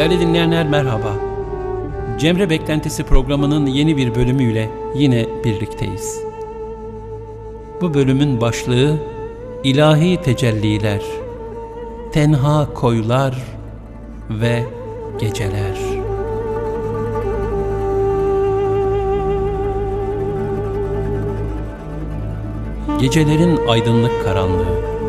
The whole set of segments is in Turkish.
Değerli dinleyenler merhaba. Cemre Beklentisi programının yeni bir bölümüyle yine birlikteyiz. Bu bölümün başlığı İlahi Tecelliler, Tenha Koylar ve Geceler. Gecelerin aydınlık karanlığı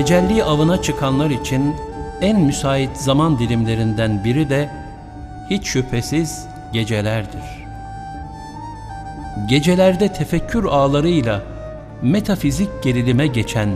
Tecelli avına çıkanlar için en müsait zaman dilimlerinden biri de hiç şüphesiz gecelerdir. Gecelerde tefekkür ağlarıyla metafizik gerilime geçen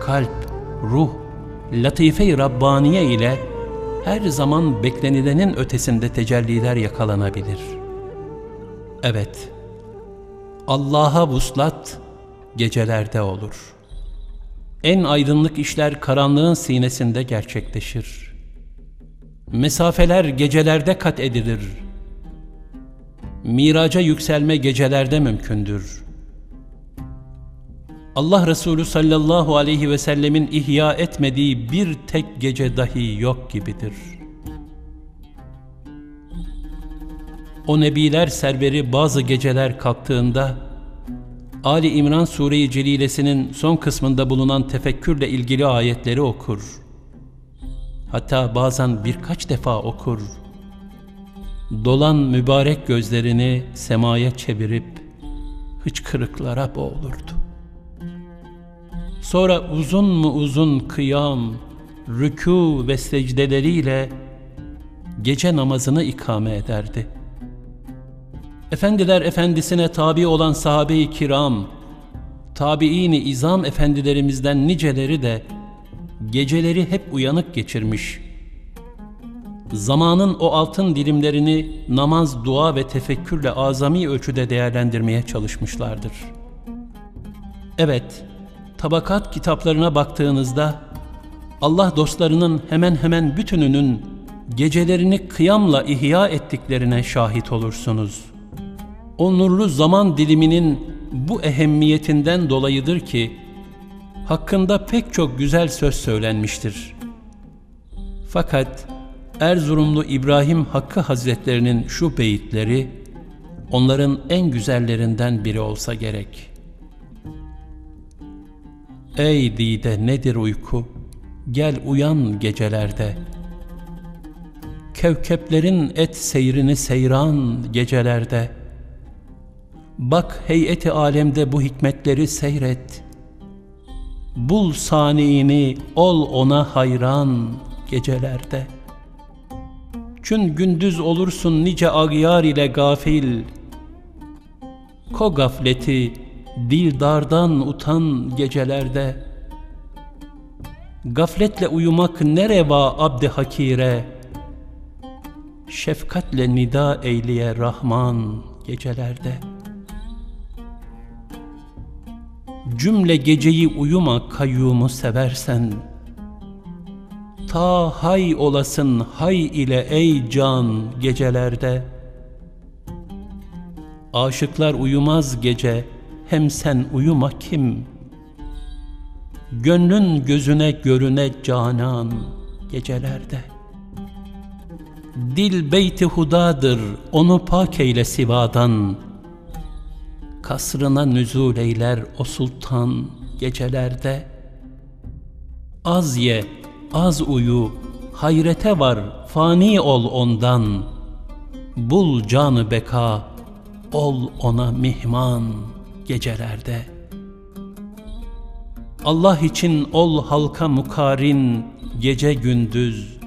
kalp, ruh, latife-i Rabbaniye ile her zaman beklenilenin ötesinde tecelliler yakalanabilir. Evet, Allah'a vuslat gecelerde olur.'' En aydınlık işler karanlığın sinesinde gerçekleşir. Mesafeler gecelerde kat edilir. Miraca yükselme gecelerde mümkündür. Allah Resulü sallallahu aleyhi ve sellemin ihya etmediği bir tek gece dahi yok gibidir. O nebiler serveri bazı geceler kalktığında, Ali İmran Sure-i Celilesinin son kısmında bulunan tefekkürle ilgili ayetleri okur. Hatta bazen birkaç defa okur. Dolan mübarek gözlerini semaya çevirip hıçkırıklara boğulurdu. Sonra uzun mu uzun kıyam, rükû ve secdeleriyle gece namazını ikame ederdi.'' Efendiler efendisine tabi olan sahabe-i kiram, tabiini izam efendilerimizden niceleri de geceleri hep uyanık geçirmiş. Zamanın o altın dilimlerini namaz, dua ve tefekkürle azami ölçüde değerlendirmeye çalışmışlardır. Evet, tabakat kitaplarına baktığınızda Allah dostlarının hemen hemen bütününün gecelerini kıyamla ihya ettiklerine şahit olursunuz.'' O nurlu zaman diliminin bu ehemmiyetinden dolayıdır ki hakkında pek çok güzel söz söylenmiştir. Fakat Erzurumlu İbrahim Hakkı Hazretlerinin şu beyitleri onların en güzellerinden biri olsa gerek. Ey dide nedir uyku? Gel uyan gecelerde. Kevkeplerin et seyrini seyran gecelerde.'' Bak heyeti alemde bu hikmetleri seyret. Bul saniini, ol ona hayran gecelerde. Çün gündüz olursun nice agyar ile gafil. Ko gafleti, dil dardan utan gecelerde. Gafletle uyumak ne reva abd hakire. Şefkatle nida eyleye Rahman gecelerde.'' Cümle geceyi uyuma kayyumu seversen Ta hay olasın hay ile ey can gecelerde. Aşıklar uyumaz gece hem sen uyuma kim? Gönlün gözüne görüne canan gecelerde. Dil beyti hudadır onu pak eyle sivadan kasrına nüzul eyler o sultan gecelerde. Az ye, az uyu, hayrete var, fani ol ondan. Bul canı beka, ol ona mihman gecelerde. Allah için ol halka mukarin gece gündüz.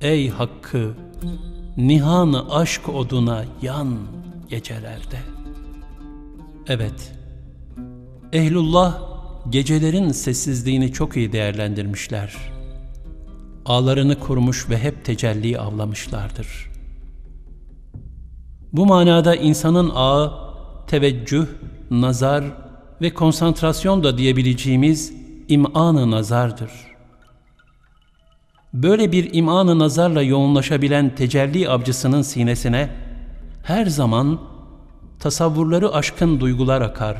Ey Hakkı, nihanı aşk oduna yan gecelerde.'' Evet, Ehlullah gecelerin sessizliğini çok iyi değerlendirmişler. Ağlarını kurmuş ve hep tecelli avlamışlardır. Bu manada insanın ağı, teveccüh, nazar ve konsantrasyon da diyebileceğimiz imanı nazardır. Böyle bir imanı nazarla yoğunlaşabilen tecelli avcısının sinesine her zaman tasavvurları aşkın duygular akar.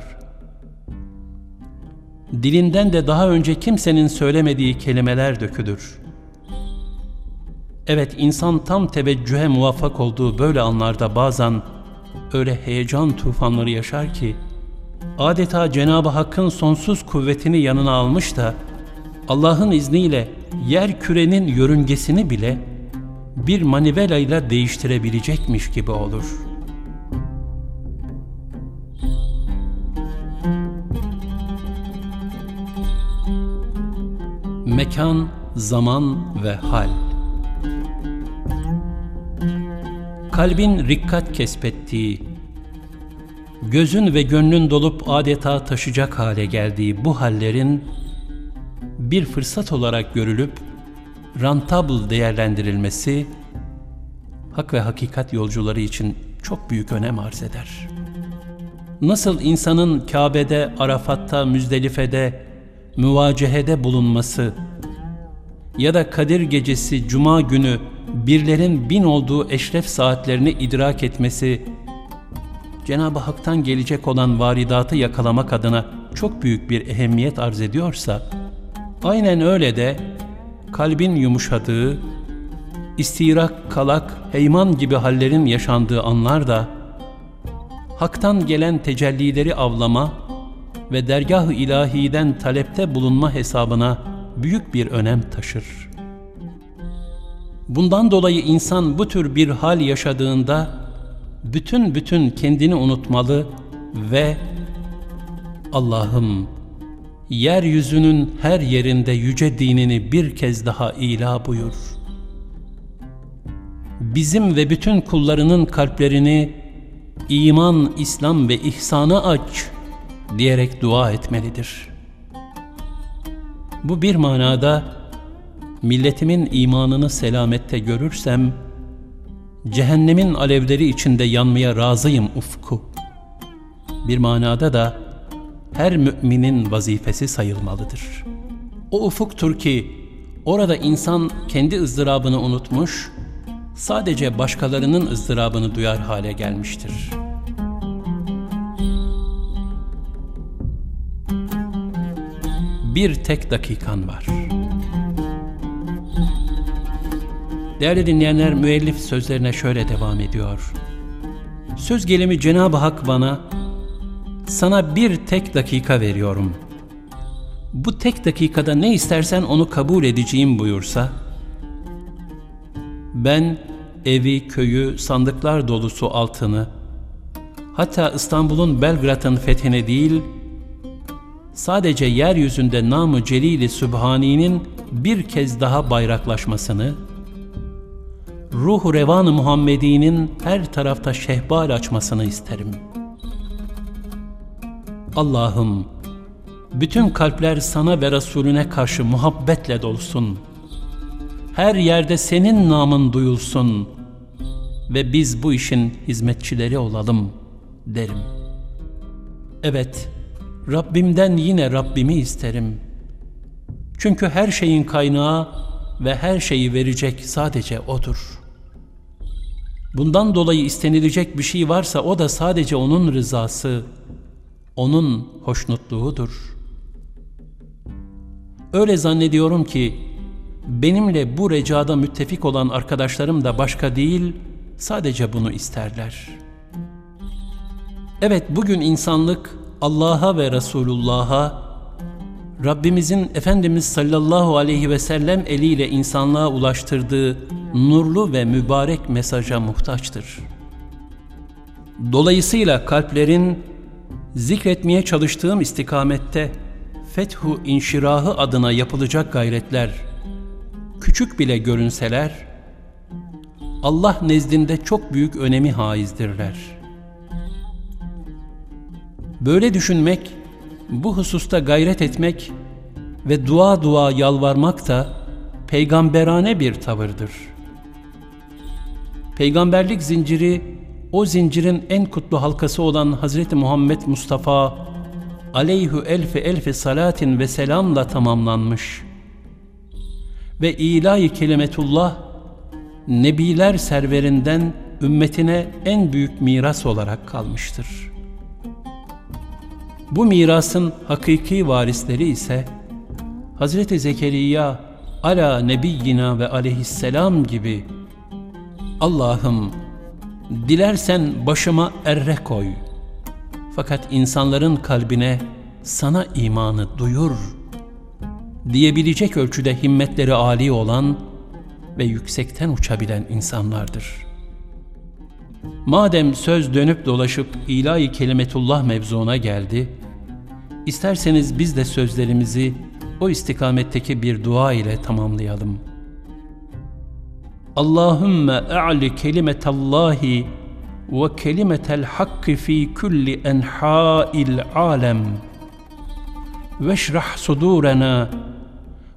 dilinden de daha önce kimsenin söylemediği kelimeler dökülür. Evet insan tam teveccühe muvaffak olduğu böyle anlarda bazen öyle heyecan tufanları yaşar ki adeta Cenab-ı Hakk'ın sonsuz kuvvetini yanına almış da Allah'ın izniyle yer kürenin yörüngesini bile bir manivelayla değiştirebilecekmiş gibi olur.'' Mekan, zaman ve hal. Kalbin rikkat kesbettiği, gözün ve gönlün dolup adeta taşacak hale geldiği bu hallerin bir fırsat olarak görülüp rentable değerlendirilmesi hak ve hakikat yolcuları için çok büyük önem arz eder. Nasıl insanın Kabe'de, Arafat'ta, Müzdelife'de, müvacehede bulunması ya da Kadir gecesi cuma günü birlerin bin olduğu eşref saatlerini idrak etmesi Cenab-ı Hak'tan gelecek olan varidatı yakalamak adına çok büyük bir ehemmiyet arz ediyorsa aynen öyle de kalbin yumuşadığı, istirak, kalak, heyman gibi hallerin yaşandığı anlar da Hak'tan gelen tecellileri avlama ve dergah-ı ilahiden talepte bulunma hesabına büyük bir önem taşır. Bundan dolayı insan bu tür bir hal yaşadığında bütün bütün kendini unutmalı ve Allah'ım yeryüzünün her yerinde yüce dinini bir kez daha ila buyur. Bizim ve bütün kullarının kalplerini iman, İslam ve ihsana aç.'' diyerek dua etmelidir. Bu bir manada milletimin imanını selamette görürsem cehennemin alevleri içinde yanmaya razıyım ufku. Bir manada da her müminin vazifesi sayılmalıdır. O ufuktur ki orada insan kendi ızdırabını unutmuş, sadece başkalarının ızdırabını duyar hale gelmiştir.'' Bir tek dakikan var. Değerli dinleyenler müellif sözlerine şöyle devam ediyor. Söz gelimi Cenab-ı Hak bana sana bir tek dakika veriyorum. Bu tek dakikada ne istersen onu kabul edeceğim buyursa ben evi, köyü, sandıklar dolusu altını hatta İstanbul'un Belgrad'ın fethine değil sadece yeryüzünde namı celili Sübhani'nin bir kez daha bayraklaşmasını, ruh revan-ı Muhammedi'nin her tarafta şehbal açmasını isterim. Allah'ım, bütün kalpler sana ve Resulüne karşı muhabbetle dolsun. Her yerde senin namın duyulsun ve biz bu işin hizmetçileri olalım derim. Evet, Rabbimden yine Rabbimi isterim. Çünkü her şeyin kaynağı ve her şeyi verecek sadece O'dur. Bundan dolayı istenilecek bir şey varsa o da sadece O'nun rızası, O'nun hoşnutluğudur. Öyle zannediyorum ki benimle bu recada müttefik olan arkadaşlarım da başka değil, sadece bunu isterler. Evet bugün insanlık Allah'a ve Resulullah'a, Rabbimizin Efendimiz sallallahu aleyhi ve sellem eliyle insanlığa ulaştırdığı nurlu ve mübarek mesaja muhtaçtır. Dolayısıyla kalplerin zikretmeye çalıştığım istikamette fethu inşirahı adına yapılacak gayretler, küçük bile görünseler, Allah nezdinde çok büyük önemi haizdirler.'' Böyle düşünmek, bu hususta gayret etmek ve dua dua yalvarmak da peygamberane bir tavırdır. Peygamberlik zinciri, o zincirin en kutlu halkası olan Hz. Muhammed Mustafa aleyhü elfi elfi salatin ve selamla tamamlanmış. Ve ilahi kelimetullah, Nebiler serverinden ümmetine en büyük miras olarak kalmıştır.'' Bu mirasın hakiki varisleri ise Hazreti Zekeriya ala nebiyyina ve aleyhisselam gibi Allah'ım dilersen başıma erre koy. Fakat insanların kalbine sana imanı duyur diyebilecek ölçüde himmetleri âli olan ve yüksekten uçabilen insanlardır. Madem söz dönüp dolaşıp ilahi kelimetullah mevzuna geldi, isterseniz biz de sözlerimizi o istikametteki bir dua ile tamamlayalım. Allahümme a'li kelimetallahi ve kelimetel hakkı fi kulli enha'il alem veşrah sudurena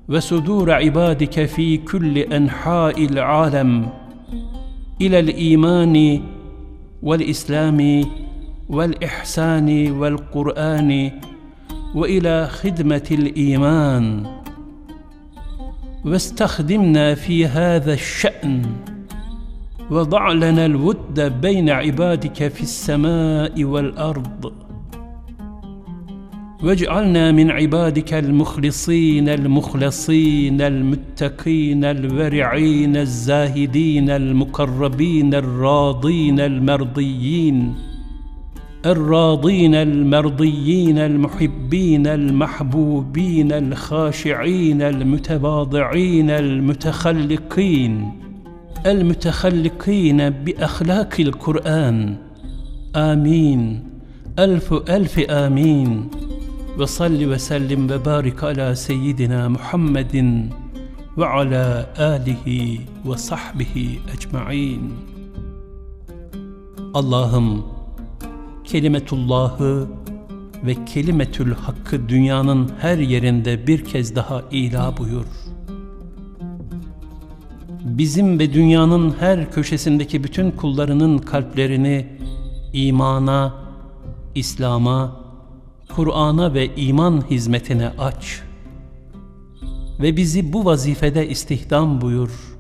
ve sudur ibadike fi kulli enha'il alem إلى الإيمان والإسلام والإحسان والقرآن وإلى خدمة الإيمان. واستخدمنا في هذا الشأن وضع لنا الود بين عبادك في السماء والأرض. واجعلنا من عبادك المخلصين المخلصين المتقين الورعين الزاهدين المقربين الراضين المرضيين الراضين المرضيين المحبين المحبوبين الخاشعين المتواضعين المتخلقين المتخلقين بأخلاق القرآن. آمين. ألف ألف آمين. ve salli ve sellim ve barik ala seyyidina Muhammedin ve ala alihi ve sahbihi ecmain. Allah'ım kelimetullahı ve kelimetül hakkı dünyanın her yerinde bir kez daha ila buyur. Bizim ve dünyanın her köşesindeki bütün kullarının kalplerini imana, İslam'a, Kur'an'a ve iman hizmetine aç ve bizi bu vazifede istihdam buyur.''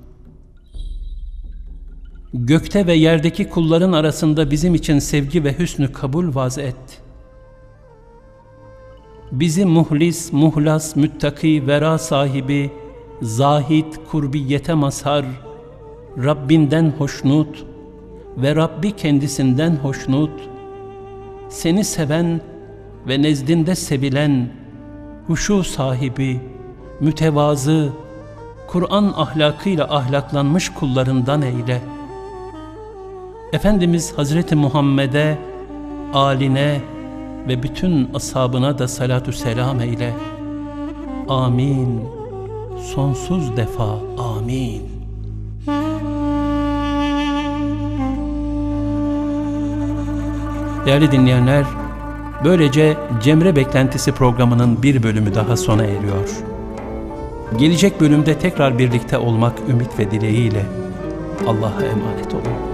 gökte ve yerdeki kulların arasında bizim için sevgi ve hüsnü kabul vaz et. Bizi muhlis, muhlas, müttaki, vera sahibi, zahid, kurbiyete mazhar, Rabbinden hoşnut ve Rabbi kendisinden hoşnut, seni seven ve nezdinde sevilen, huşu sahibi, mütevazı, Kur'an ahlakıyla ahlaklanmış kullarından eyle.'' Efendimiz Hazreti Muhammed'e, aline ve bütün ashabına da salatü selam eyle. Amin. Sonsuz defa amin. Değerli dinleyenler, böylece Cemre Beklentisi programının bir bölümü daha sona eriyor. Gelecek bölümde tekrar birlikte olmak ümit ve dileğiyle Allah'a emanet olun.